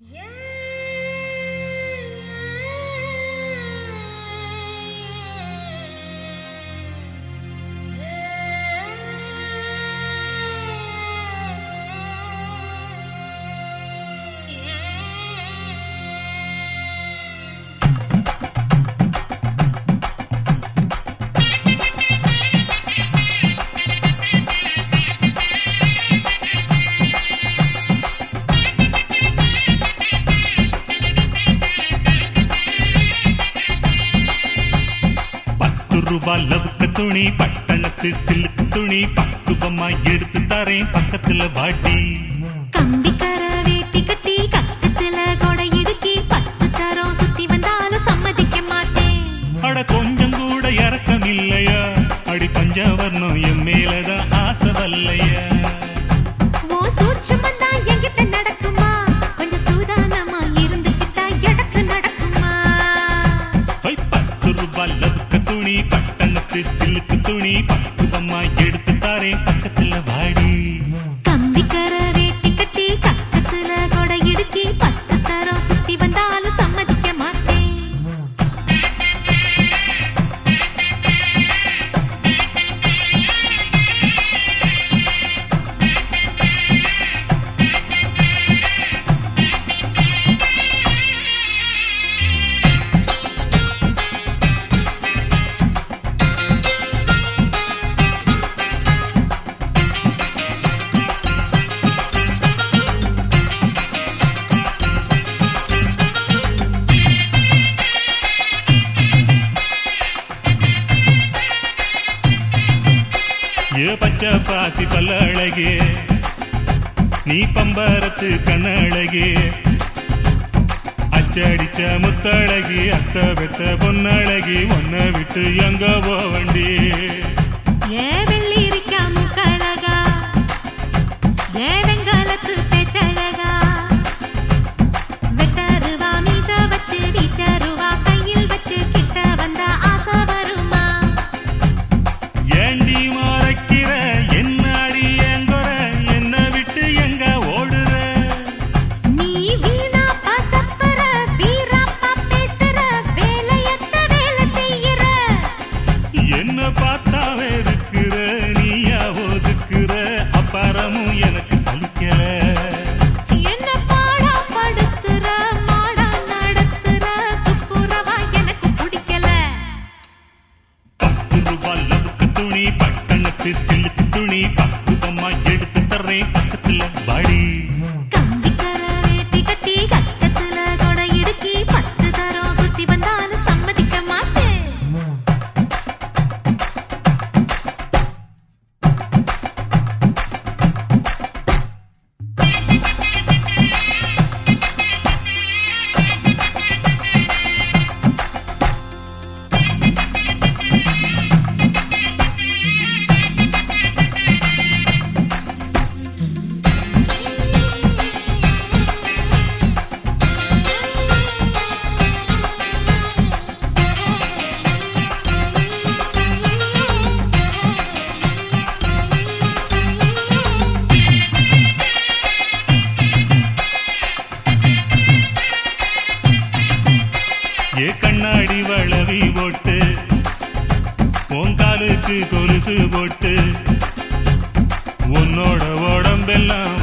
Yeah! வல்லவுக்கு துணி பட்டணத்து சில்லுக்கு துணி பக்குவமா எடுத்து தரேன் பக்கத்துல வாட்டி. கம்பி கர வேட்டி கட்டி கக்கத்துல கொடை இடுக்கி பத்து தரம் சுத்தி வந்தாலும் சம்மதிக்க மாட்டேன். அட கொஞ்சம் கூட இறக்கம் இல்லையா அடி பஞ்சவர்ணம் ஏ பச்சை பாசி பல்ல அழகே நீ பம்பரத்து கண்ணழகே. அச்சடிச்ச முத்தழகி அத்த பெத்த பொன்னழகி உன்னை விட்டு எங்க போவண்டி? ஏ வெள்ளி இருக்கா முத்தழகா ஏ வெங்க பாத்த கண்ணாடி வளவி போட்டு பொங்காலுக்கு கொலுசு போட்டு உன்னோட உடம்பெல்லாம்